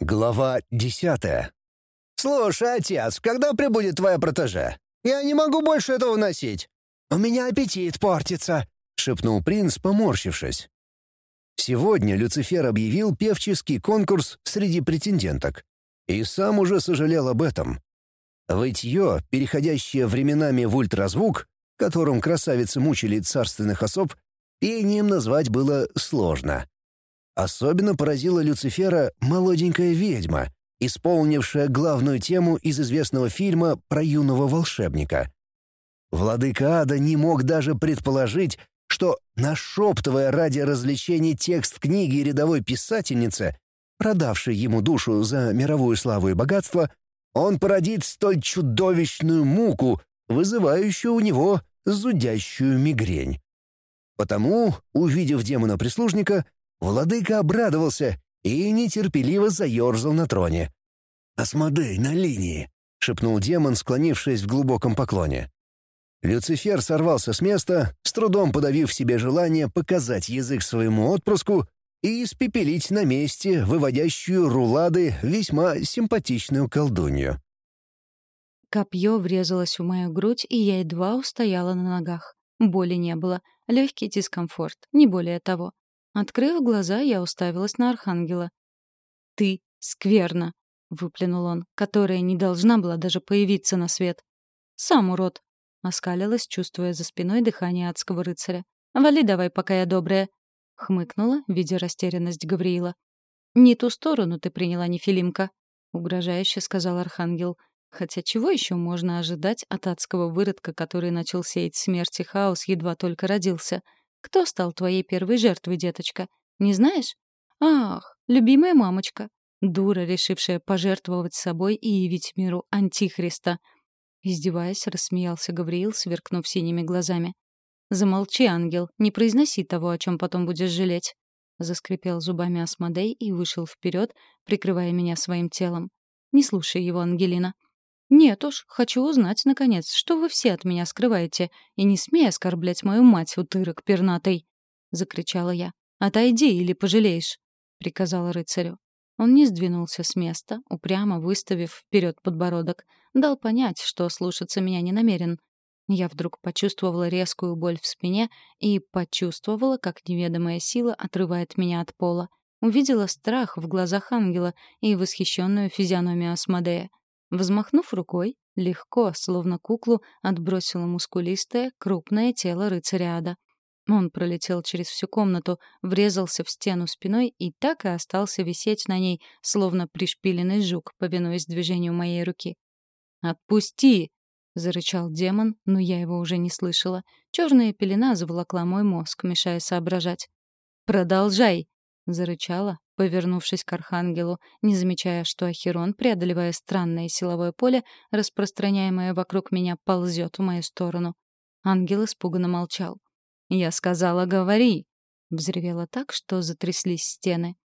Глава десятая. «Слушай, отец, когда прибудет твоя протеже? Я не могу больше этого носить. У меня аппетит портится», — шепнул принц, поморщившись. Сегодня Люцифер объявил певческий конкурс среди претенденток. И сам уже сожалел об этом. Вытье, переходящее временами в ультразвук, которым красавицы мучили царственных особ, пением назвать было сложно. Особенно поразила Люцифера молоденькая ведьма, исполнившая главную тему из известного фильма про юного волшебника. Владыка Ада не мог даже предположить, что, нашептывая ради развлечений текст книги рядовой писательницы, продавшей ему душу за мировую славу и богатство, он породит столь чудовищную муку, вызывающую у него зудящую мигрень. Потому, увидев демона-прислужника, Владыка обрадовался и нетерпеливо заерзал на троне. «Асмодей на линии!» — шепнул демон, склонившись в глубоком поклоне. Люцифер сорвался с места, с трудом подавив себе желание показать язык своему отпрыску и испепелить на месте выводящую рулады весьма симпатичную колдунью. Копье врезалось в мою грудь, и я едва устояла на ногах. Боли не было, легкий дискомфорт, не более того. Открыв глаза, я уставилась на Архангела. «Ты скверна», — выплюнул он, которая не должна была даже появиться на свет. «Сам урод», — оскалилась, чувствуя за спиной дыхание адского рыцаря. «Вали давай, пока я добрая», — хмыкнула, видя растерянность Гавриила. «Не ту сторону ты приняла, Нефилимка», — угрожающе сказал Архангел. Хотя чего еще можно ожидать от адского выродка, который начал сеять смерть и хаос, едва только родился — кто стал твоей первой жертвой, деточка? Не знаешь? Ах, любимая мамочка. Дура, решившая пожертвовать собой и явить миру антихриста. Издеваясь, рассмеялся Гавриил, сверкнув синими глазами. «Замолчи, ангел, не произноси того, о чем потом будешь жалеть». Заскрипел зубами Асмодей и вышел вперед, прикрывая меня своим телом. «Не слушай его, Ангелина. «Нет уж, хочу узнать, наконец, что вы все от меня скрываете, и не смей оскорблять мою мать, утырок пернатый!» — закричала я. «Отойди или пожалеешь!» — приказала рыцарю. Он не сдвинулся с места, упрямо выставив вперед подбородок, дал понять, что слушаться меня не намерен. Я вдруг почувствовала резкую боль в спине и почувствовала, как неведомая сила отрывает меня от пола. Увидела страх в глазах ангела и восхищенную физиономию Асмодея. Взмахнув рукой, легко, словно куклу, отбросила мускулистое, крупное тело рыцаря ада. Он пролетел через всю комнату, врезался в стену спиной и так и остался висеть на ней, словно пришпиленный жук, повинуясь движению моей руки. «Отпусти!» — зарычал демон, но я его уже не слышала. Черная пелена заволокла мой мозг, мешая соображать. «Продолжай!» — зарычала, повернувшись к Архангелу, не замечая, что Ахирон, преодолевая странное силовое поле, распространяемое вокруг меня, ползет в мою сторону. Ангел испуганно молчал. «Я сказала, говори!» — взревела так, что затряслись стены.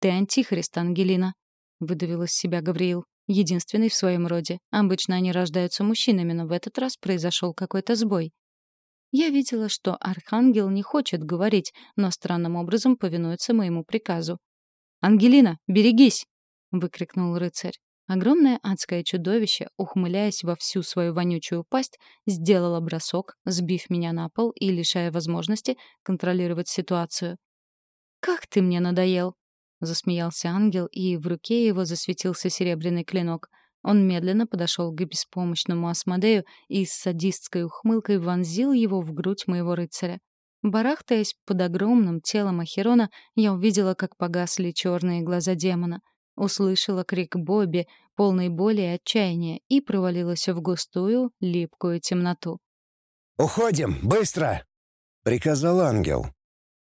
«Ты антихрист, Ангелина!» — выдавил из себя Гавриил. Единственный в своем роде. Обычно они рождаются мужчинами, но в этот раз произошел какой-то сбой. Я видела, что Архангел не хочет говорить, но странным образом повинуется моему приказу. «Ангелина, берегись!» — выкрикнул рыцарь. Огромное адское чудовище, ухмыляясь во всю свою вонючую пасть, сделало бросок, сбив меня на пол и лишая возможности контролировать ситуацию. «Как ты мне надоел!» — засмеялся ангел, и в руке его засветился серебряный клинок. Он медленно подошел к беспомощному Асмодею и с садистской ухмылкой вонзил его в грудь моего рыцаря. Барахтаясь под огромным телом Ахерона, я увидела, как погасли черные глаза демона. Услышала крик Бобби, полной боли и отчаяния, и провалилась в густую, липкую темноту. «Уходим, быстро!» — приказал ангел.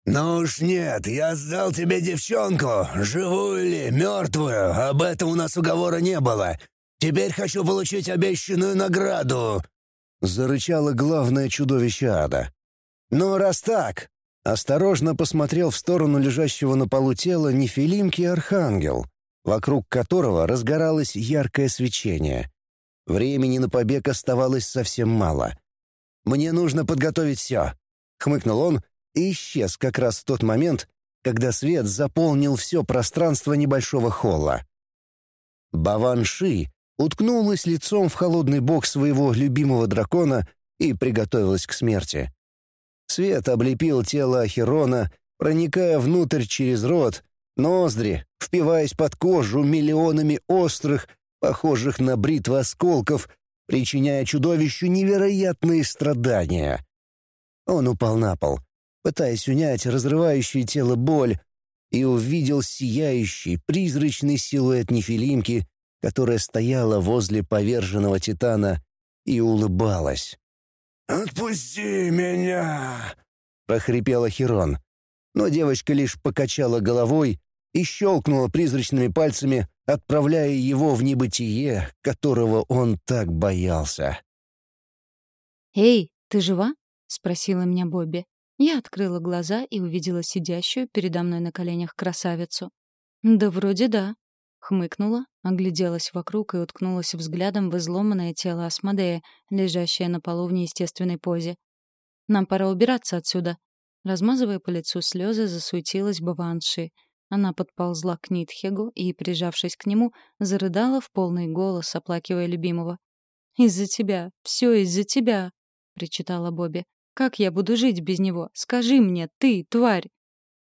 «Ну уж нет, я сдал тебе девчонку, живую или мертвую, об этом у нас уговора не было. Теперь хочу получить обещанную награду!» — зарычало главное чудовище ада. «Ну, раз так...» Осторожно посмотрел в сторону лежащего на полу тела нефилимки архангел, вокруг которого разгоралось яркое свечение. Времени на побег оставалось совсем мало. «Мне нужно подготовить все», — хмыкнул он и исчез как раз в тот момент, когда свет заполнил все пространство небольшого холла. Баванши уткнулась лицом в холодный бок своего любимого дракона и приготовилась к смерти. Свет облепил тело Ахерона, проникая внутрь через рот, ноздри, впиваясь под кожу миллионами острых, похожих на бритвы осколков, причиняя чудовищу невероятные страдания. Он упал на пол, пытаясь унять разрывающее тело боль, и увидел сияющий, призрачный силуэт нефилимки, которая стояла возле поверженного титана и улыбалась. «Отпусти меня!» — прохрипела Хирон. Но девочка лишь покачала головой и щелкнула призрачными пальцами, отправляя его в небытие, которого он так боялся. «Эй, ты жива?» — спросила меня Бобби. Я открыла глаза и увидела сидящую передо мной на коленях красавицу. «Да вроде да», — хмыкнула, огляделась вокруг и уткнулась взглядом в изломанное тело Асмодея, лежащее на полу в неестественной позе. «Нам пора убираться отсюда». Размазывая по лицу слезы, засуетилась Баванши. Она подползла к Нитхегу и, прижавшись к нему, зарыдала в полный голос, оплакивая любимого. «Из-за тебя! Все из-за тебя!» — причитала Бобби. Как я буду жить без него? Скажи мне, ты, тварь!»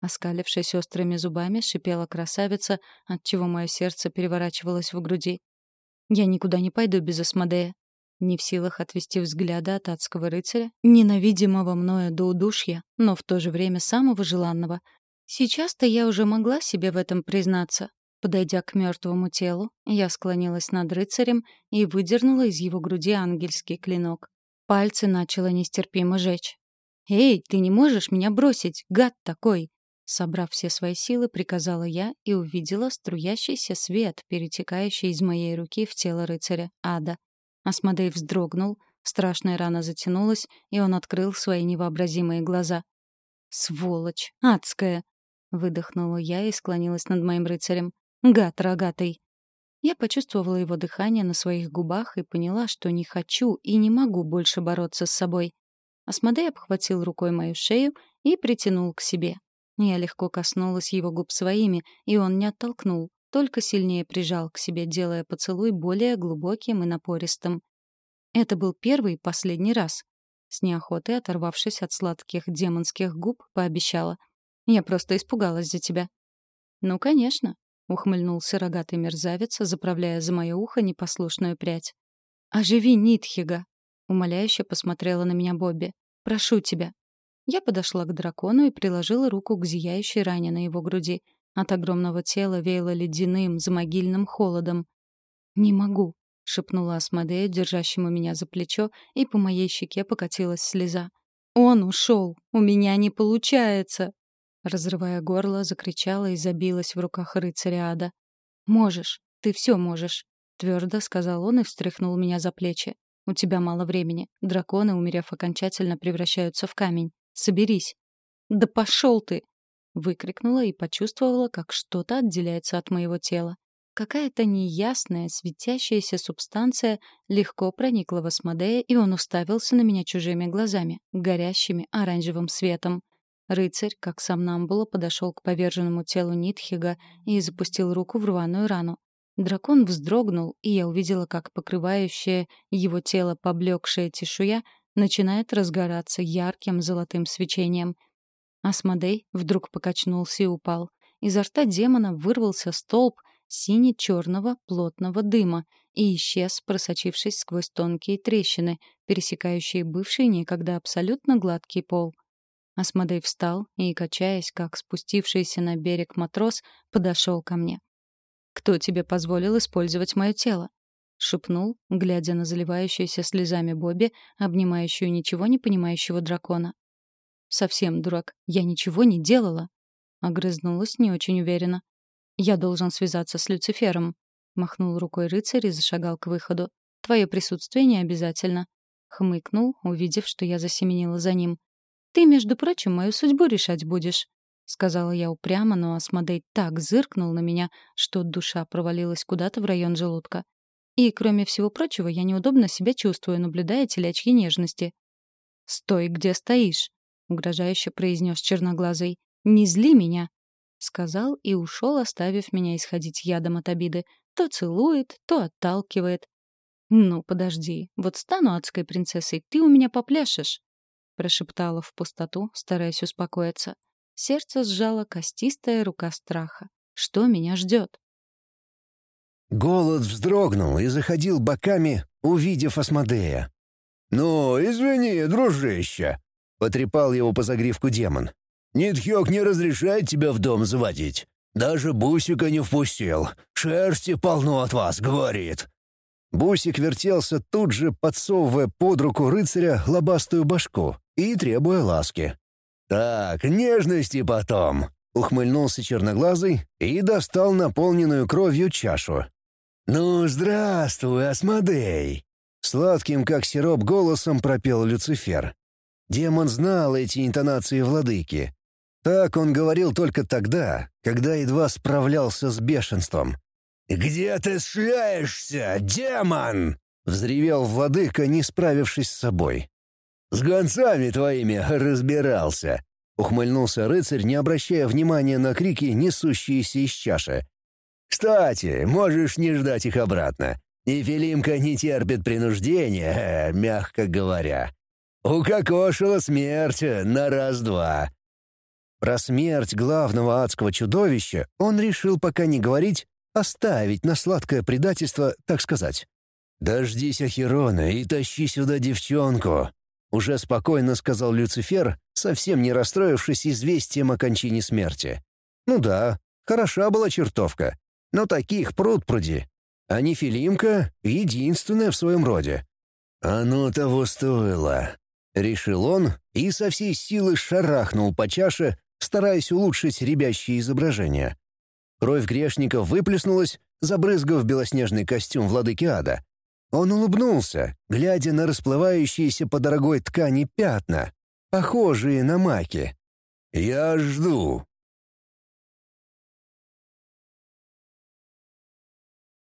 Оскалившись острыми зубами, шипела красавица, отчего мое сердце переворачивалось в груди. «Я никуда не пойду без Асмодея». Не в силах отвести взгляда от адского рыцаря, ненавидимого мною до удушья, но в то же время самого желанного. Сейчас-то я уже могла себе в этом признаться. Подойдя к мертвому телу, я склонилась над рыцарем и выдернула из его груди ангельский клинок. Пальцы начало нестерпимо жечь. «Эй, ты не можешь меня бросить, гад такой!» Собрав все свои силы, приказала я и увидела струящийся свет, перетекающий из моей руки в тело рыцаря, ада. Асмодей вздрогнул, страшная рана затянулась, и он открыл свои невообразимые глаза. «Сволочь! Адская!» — выдохнула я и склонилась над моим рыцарем. «Гад рогатый!» Я почувствовала его дыхание на своих губах и поняла, что не хочу и не могу больше бороться с собой. Асмодей обхватил рукой мою шею и притянул к себе. Я легко коснулась его губ своими, и он не оттолкнул, только сильнее прижал к себе, делая поцелуй более глубоким и напористым. Это был первый и последний раз. С неохотой, оторвавшись от сладких демонских губ, пообещала. «Я просто испугалась за тебя». «Ну, конечно», — ухмыльнулся рогатый мерзавец, заправляя за мое ухо непослушную прядь. «Оживи Нитхига!» — умоляюще посмотрела на меня Бобби. «Прошу тебя». Я подошла к дракону и приложила руку к зияющей ране на его груди. От огромного тела веяло ледяным, замогильным холодом. «Не могу», — шепнула Асмодея, держащему меня за плечо, и по моей щеке покатилась слеза. «Он ушел! У меня не получается!» Разрывая горло, закричала и забилась в руках рыцаря ада. «Можешь, ты все можешь», — твердо сказал он и встряхнул меня за плечи. «У тебя мало времени. Драконы, умерев окончательно, превращаются в камень. Соберись». «Да пошел ты!» — выкрикнула и почувствовала, как что-то отделяется от моего тела. Какая-то неясная, светящаяся субстанция легко проникла в Асмодея, и он уставился на меня чужими глазами, горящими оранжевым светом. Рыцарь, как сам Намбула, подошел к поверженному телу Нитхига и запустил руку в рваную рану. Дракон вздрогнул, и я увидела, как покрывающая его тело поблекшая чешуя начинает разгораться ярким золотым свечением. Асмодей вдруг покачнулся и упал. Изо рта демона вырвался столб сине-черного плотного дыма и исчез, просочившись сквозь тонкие трещины, пересекающие бывший некогда абсолютно гладкий пол — Асмодей встал и, качаясь, как спустившийся на берег матрос, подошел ко мне. «Кто тебе позволил использовать мое тело?» — шепнул, глядя на заливающуюся слезами Бобби, обнимающую ничего не понимающего дракона. «Совсем дурак. Я ничего не делала!» — огрызнулась не очень уверенно. «Я должен связаться с Люцифером», — махнул рукой рыцарь и зашагал к выходу. «Твое присутствие не обязательно», — хмыкнул, увидев, что я засеменила за ним. «Ты, между прочим, мою судьбу решать будешь», — сказала я упрямо, но Асмодей так зыркнул на меня, что душа провалилась куда-то в район желудка. И, кроме всего прочего, я неудобно себя чувствую, наблюдая телячьи нежности. «Стой, где стоишь», — угрожающе произнес черноглазый. «Не зли меня». — сказал и ушел, оставив меня исходить ядом от обиды. То целует, то отталкивает. «Ну, подожди, вот стану адской принцессой, ты у меня попляшешь», — прошептала в пустоту, стараясь успокоиться. Сердце сжало костистая рука страха. Что меня ждет? Голод вздрогнул и заходил боками, увидев Асмодея. «Ну, извини, дружище», — потрепал его по загривку демон. «Нитхёк не разрешает тебя в дом заводить. Даже Бусика не впустил. Шерсти полно от вас, говорит». Бусик вертелся тут же, подсовывая под руку рыцаря лобастую башку и требуя ласки. «Так, нежности потом», — ухмыльнулся черноглазый и достал наполненную кровью чашу. «Ну, здравствуй, Асмодей!» Сладким, как сироп, голосом пропел Люцифер. Демон знал эти интонации владыки. Так он говорил только тогда, когда едва справлялся с бешенством. «Где ты шляешься, демон?» — взревел владыка, не справившись с собой. «С гонцами твоими разбирался», — ухмыльнулся рыцарь, не обращая внимания на крики, несущиеся из чаши. «Кстати, можешь не ждать их обратно. Нефилимка не терпит принуждения, мягко говоря. Укокошила смерть на раз-два». Про смерть главного адского чудовища он решил пока не говорить, оставить на сладкое предательство, так сказать. «Дождись Ахерона и тащи сюда девчонку», — уже спокойно сказал Люцифер, совсем не расстроившись известием о кончине смерти. «Ну да, хороша была чертовка, но таких пруд-пруди. А Нефилимка — единственная в своем роде». «Оно того стоило», — решил он и со всей силы шарахнул по чаше, стараясь улучшить рябящее изображение. Кровь грешника выплеснулась, забрызгав белоснежный костюм владыки ада. Он улыбнулся, глядя на расплывающиеся по дорогой ткани пятна, похожие на маки. «Я жду»,